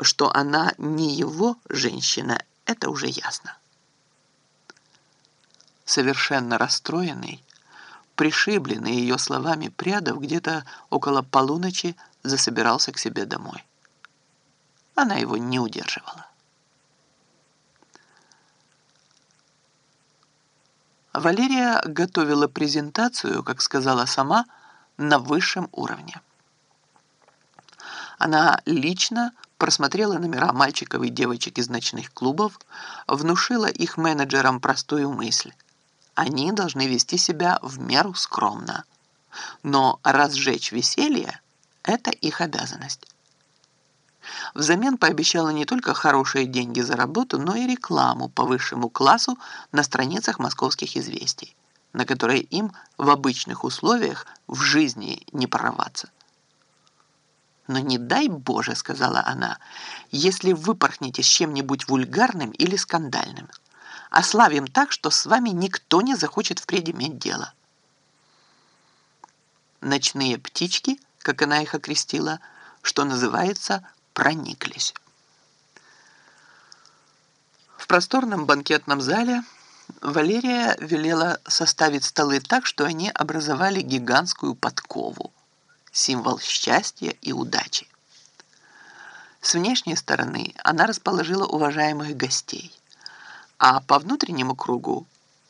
что она не его женщина, это уже ясно. Совершенно расстроенный, пришибленный ее словами Прядов где-то около полуночи засобирался к себе домой. Она его не удерживала. Валерия готовила презентацию, как сказала сама, на высшем уровне. Она лично просмотрела номера мальчиков и девочек из ночных клубов, внушила их менеджерам простую мысль. Они должны вести себя в меру скромно. Но разжечь веселье – это их обязанность. Взамен пообещала не только хорошие деньги за работу, но и рекламу по высшему классу на страницах московских известий, на которые им в обычных условиях в жизни не прорваться. «Но не дай Боже», — сказала она, — «если выпорхнете с чем-нибудь вульгарным или скандальным. Ославим так, что с вами никто не захочет впредь иметь дело». Ночные птички, как она их окрестила, что называется, прониклись. В просторном банкетном зале Валерия велела составить столы так, что они образовали гигантскую подкову символ счастья и удачи. С внешней стороны она расположила уважаемых гостей, а по внутреннему кругу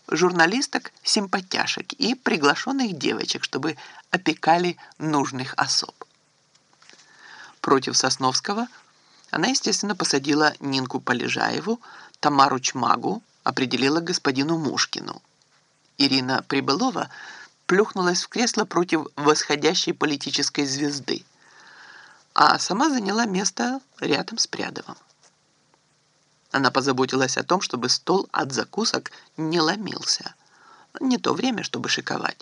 журналисток, симпатяшек и приглашенных девочек, чтобы опекали нужных особ. Против Сосновского она, естественно, посадила Нинку Полежаеву, Тамару Чмагу, определила господину Мушкину. Ирина Прибылова – плюхнулась в кресло против восходящей политической звезды, а сама заняла место рядом с Прядовым. Она позаботилась о том, чтобы стол от закусок не ломился. Не то время, чтобы шиковать.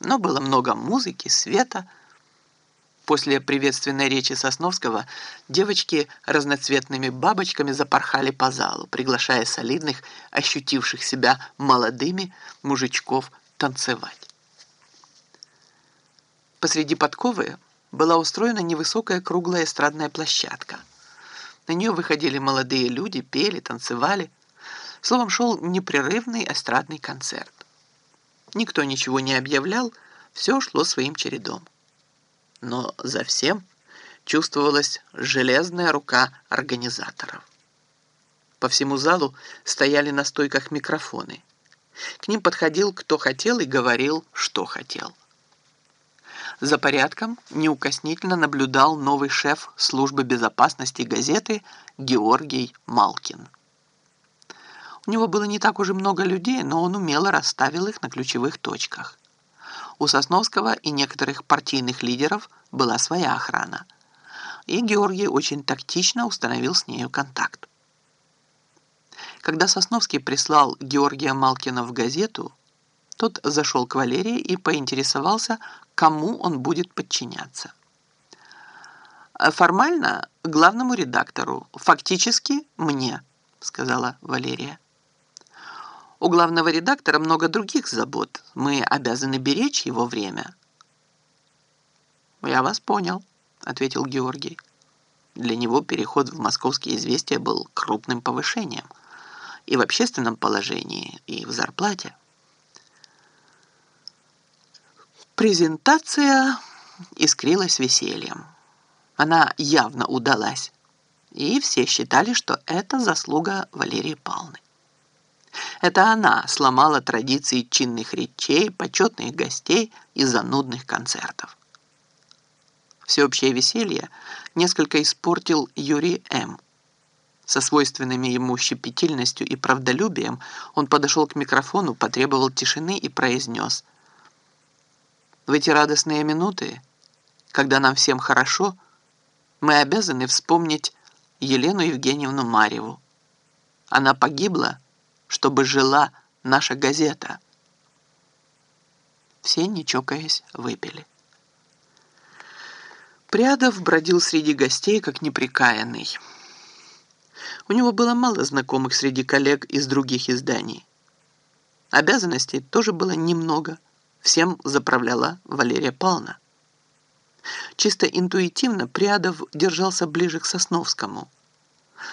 Но было много музыки, света. После приветственной речи Сосновского девочки разноцветными бабочками запорхали по залу, приглашая солидных, ощутивших себя молодыми мужичков танцевать. Посреди подковы была устроена невысокая круглая эстрадная площадка. На нее выходили молодые люди, пели, танцевали. Словом, шел непрерывный эстрадный концерт. Никто ничего не объявлял, все шло своим чередом. Но за всем чувствовалась железная рука организаторов. По всему залу стояли на стойках микрофоны. К ним подходил кто хотел и говорил, что хотел. За порядком неукоснительно наблюдал новый шеф службы безопасности газеты Георгий Малкин. У него было не так уж и много людей, но он умело расставил их на ключевых точках. У Сосновского и некоторых партийных лидеров была своя охрана. И Георгий очень тактично установил с нею контакт. Когда Сосновский прислал Георгия Малкина в газету, тот зашел к Валерии и поинтересовался, кому он будет подчиняться. «Формально главному редактору, фактически мне», сказала Валерия. «У главного редактора много других забот. Мы обязаны беречь его время». «Я вас понял», — ответил Георгий. Для него переход в московские известия был крупным повышением и в общественном положении, и в зарплате. Презентация искрилась весельем. Она явно удалась, и все считали, что это заслуга Валерии Павловны. Это она сломала традиции чинных речей, почетных гостей и занудных концертов. Всеобщее веселье несколько испортил Юрий М. Со свойственными ему щепетильностью и правдолюбием он подошел к микрофону, потребовал тишины и произнес – в эти радостные минуты, когда нам всем хорошо, мы обязаны вспомнить Елену Евгеньевну Марьеву. Она погибла, чтобы жила наша газета. Все, не чокаясь, выпили. Прядов бродил среди гостей, как неприкаянный. У него было мало знакомых среди коллег из других изданий. Обязанностей тоже было немного – Всем заправляла Валерия Павловна. Чисто интуитивно Прядов держался ближе к Сосновскому,